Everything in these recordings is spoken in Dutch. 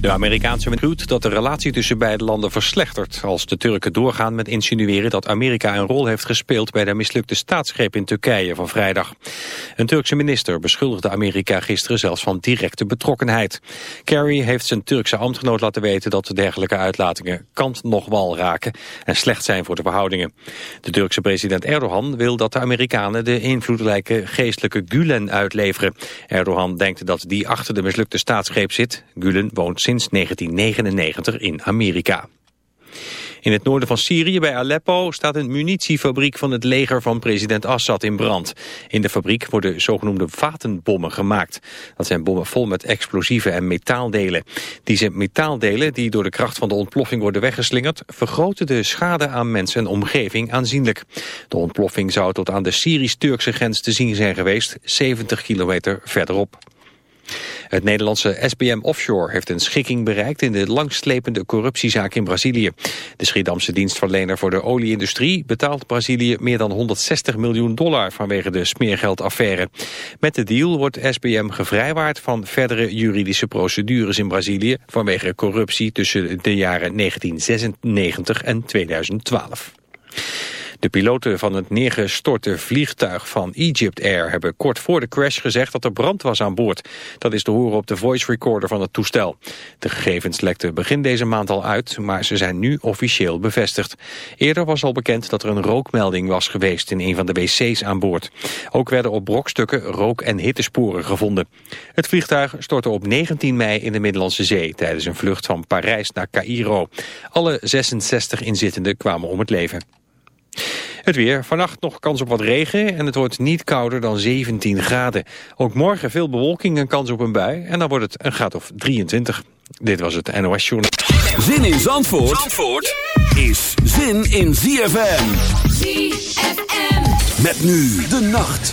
De Amerikaanse minister dat de relatie tussen beide landen verslechtert... als de Turken doorgaan met insinueren dat Amerika een rol heeft gespeeld... bij de mislukte staatsgreep in Turkije van vrijdag. Een Turkse minister beschuldigde Amerika gisteren zelfs van directe betrokkenheid. Kerry heeft zijn Turkse ambtgenoot laten weten... dat dergelijke uitlatingen kant nog wal raken... en slecht zijn voor de verhoudingen. De Turkse president Erdogan wil dat de Amerikanen... de invloedrijke geestelijke Gulen uitleveren. Erdogan denkt dat die achter de mislukte staatsgreep zit. Gulen woont sinds 1999 in Amerika. In het noorden van Syrië, bij Aleppo, staat een munitiefabriek van het leger van president Assad in brand. In de fabriek worden zogenoemde vatenbommen gemaakt. Dat zijn bommen vol met explosieven en metaaldelen. Deze metaaldelen, die door de kracht van de ontploffing worden weggeslingerd, vergroten de schade aan mensen en omgeving aanzienlijk. De ontploffing zou tot aan de Syrisch-Turkse grens te zien zijn geweest, 70 kilometer verderop. Het Nederlandse SBM Offshore heeft een schikking bereikt in de langslepende corruptiezaak in Brazilië. De Schiedamse dienstverlener voor de olieindustrie betaalt Brazilië meer dan 160 miljoen dollar vanwege de smeergeldaffaire. Met de deal wordt SBM gevrijwaard van verdere juridische procedures in Brazilië vanwege corruptie tussen de jaren 1996 en 2012. De piloten van het neergestorte vliegtuig van Egypt Air hebben kort voor de crash gezegd dat er brand was aan boord. Dat is te horen op de voice recorder van het toestel. De gegevens lekten begin deze maand al uit, maar ze zijn nu officieel bevestigd. Eerder was al bekend dat er een rookmelding was geweest in een van de wc's aan boord. Ook werden op brokstukken rook- en hittesporen gevonden. Het vliegtuig stortte op 19 mei in de Middellandse Zee tijdens een vlucht van Parijs naar Cairo. Alle 66 inzittenden kwamen om het leven. Het weer. Vannacht nog kans op wat regen en het wordt niet kouder dan 17 graden. Ook morgen veel bewolking en kans op een bui en dan wordt het een graad of 23. Dit was het NOS Journal. Zin in Zandvoort, Zandvoort is zin in ZFM. ZFM. Met nu de nacht.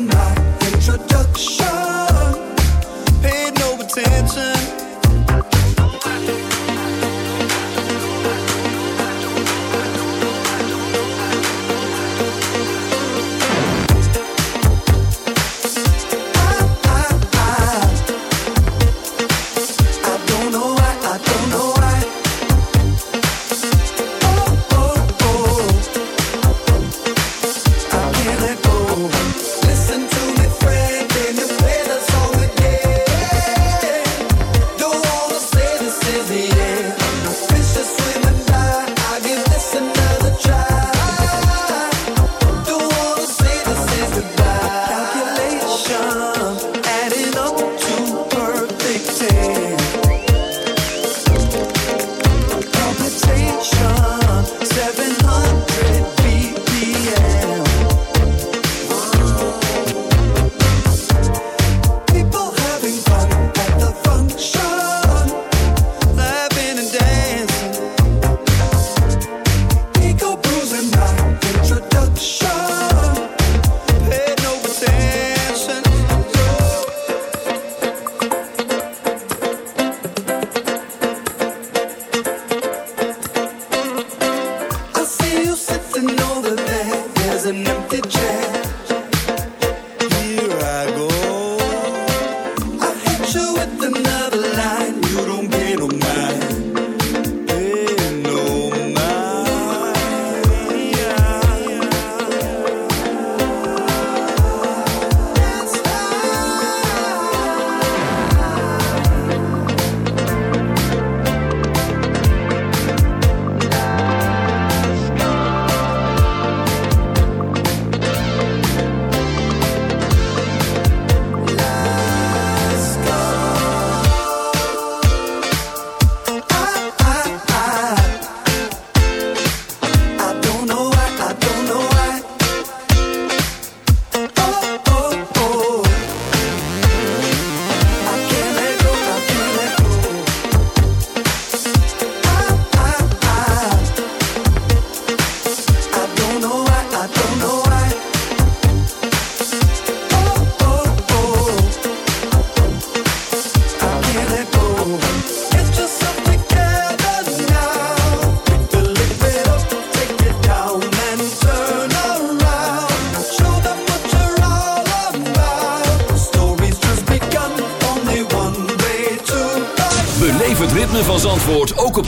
tonight.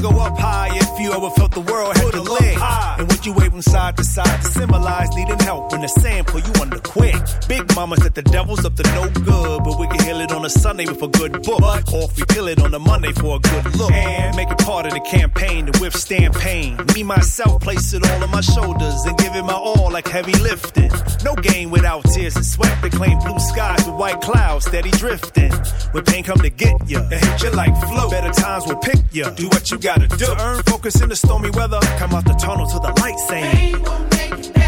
go up high if you ever felt the world had to Sunday with a good book. But or we kill it on the Monday for a good look. And make it part of the campaign to withstand pain. Me, myself, place it all on my shoulders and give it my all like heavy lifting. No game without tears and sweat. They claim blue skies with white clouds steady drifting. When pain come to get ya, and hit you like flow. Better times will pick ya. Do what you gotta do. To earn focus in the stormy weather. Come out the tunnel to the light saying.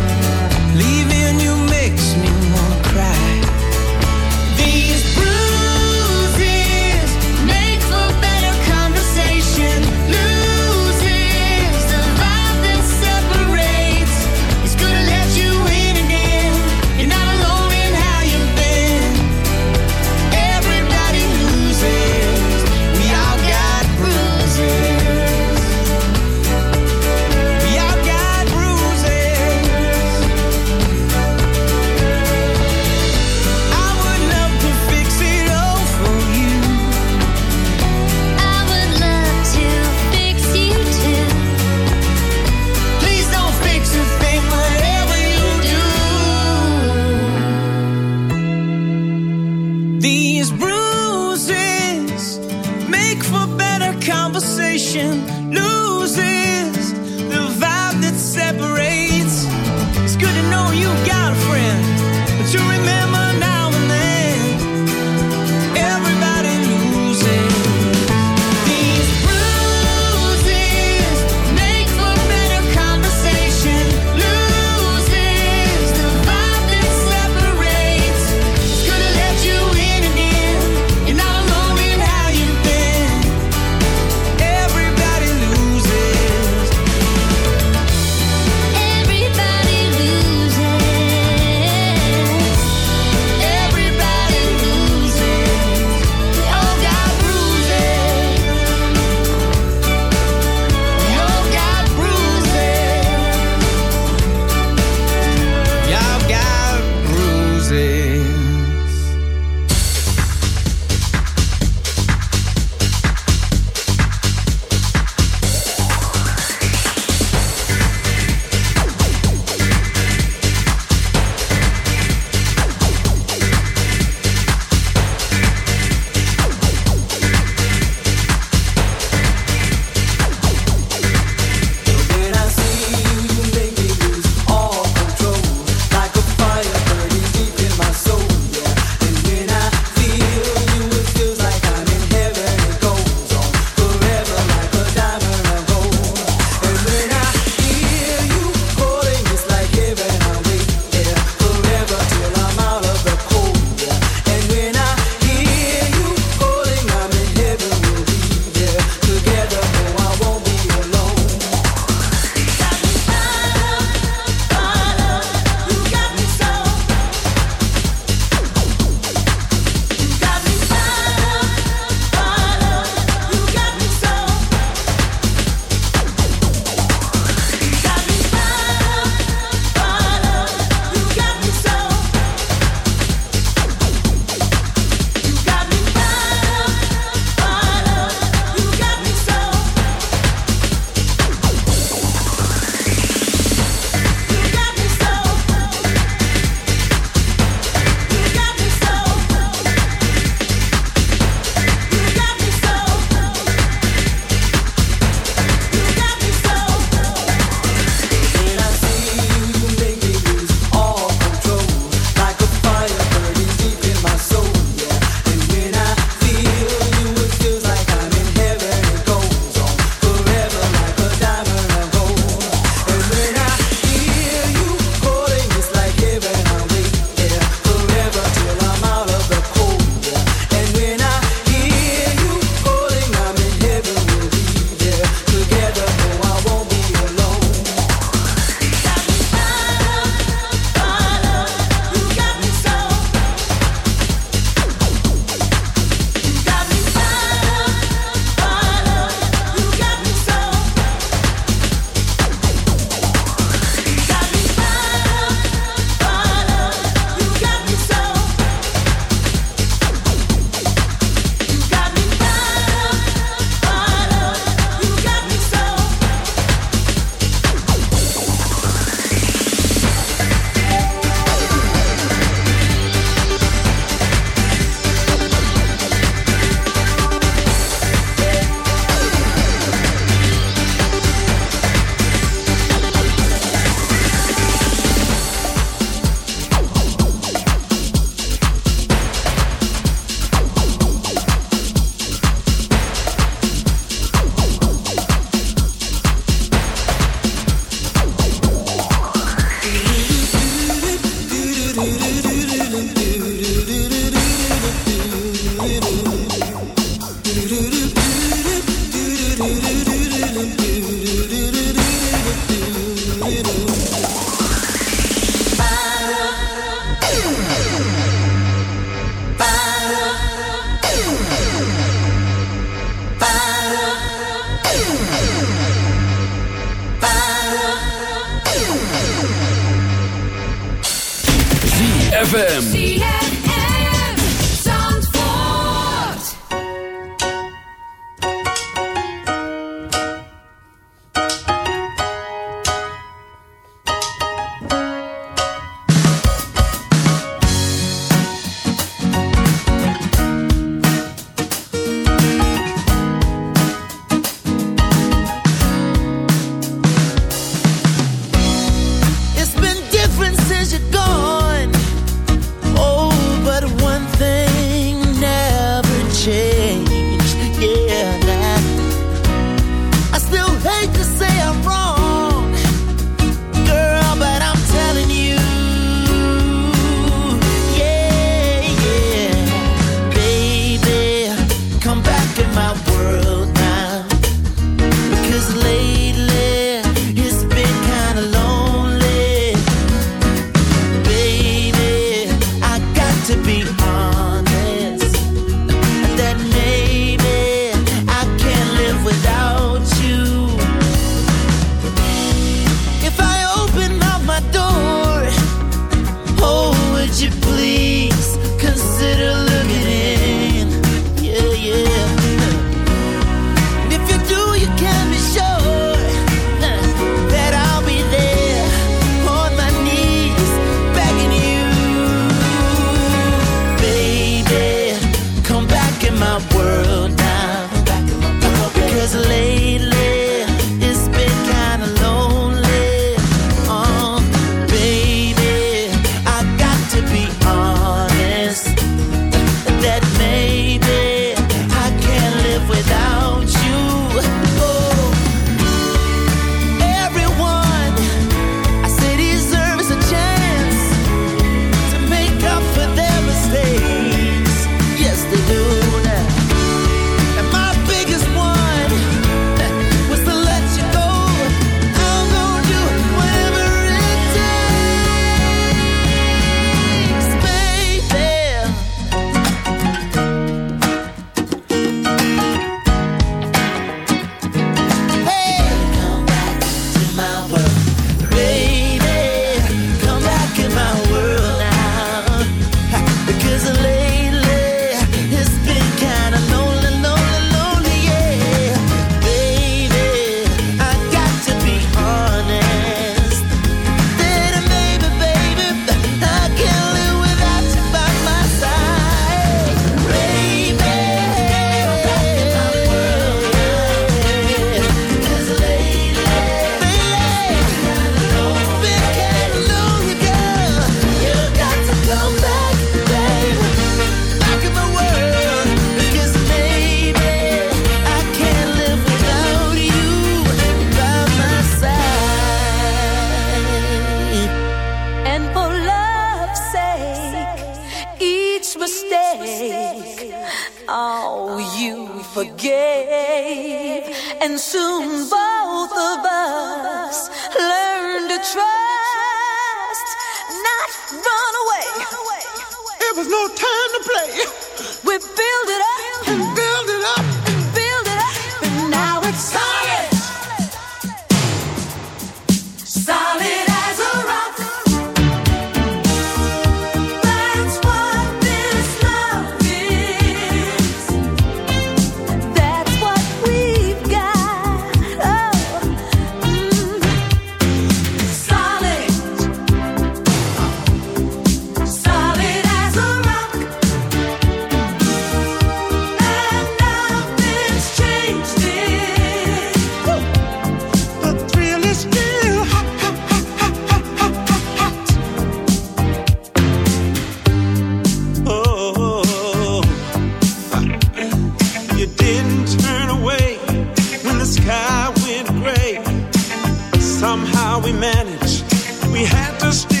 we managed. We had to stay.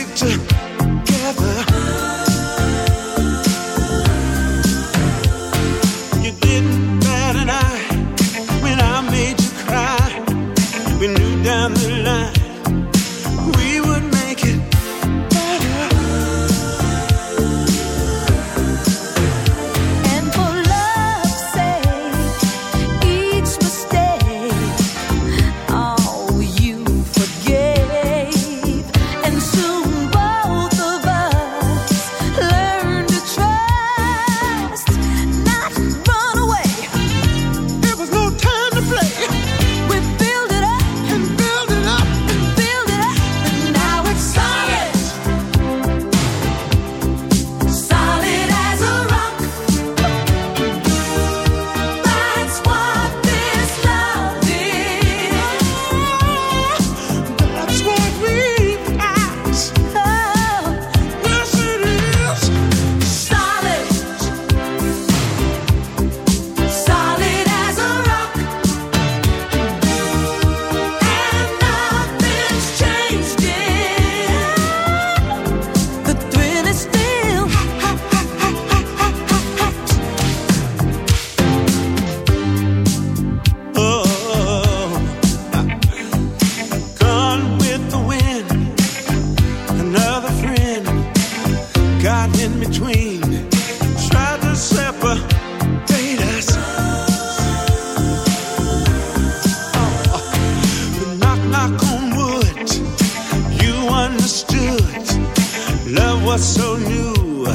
what's so new.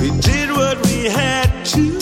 We did what we had to.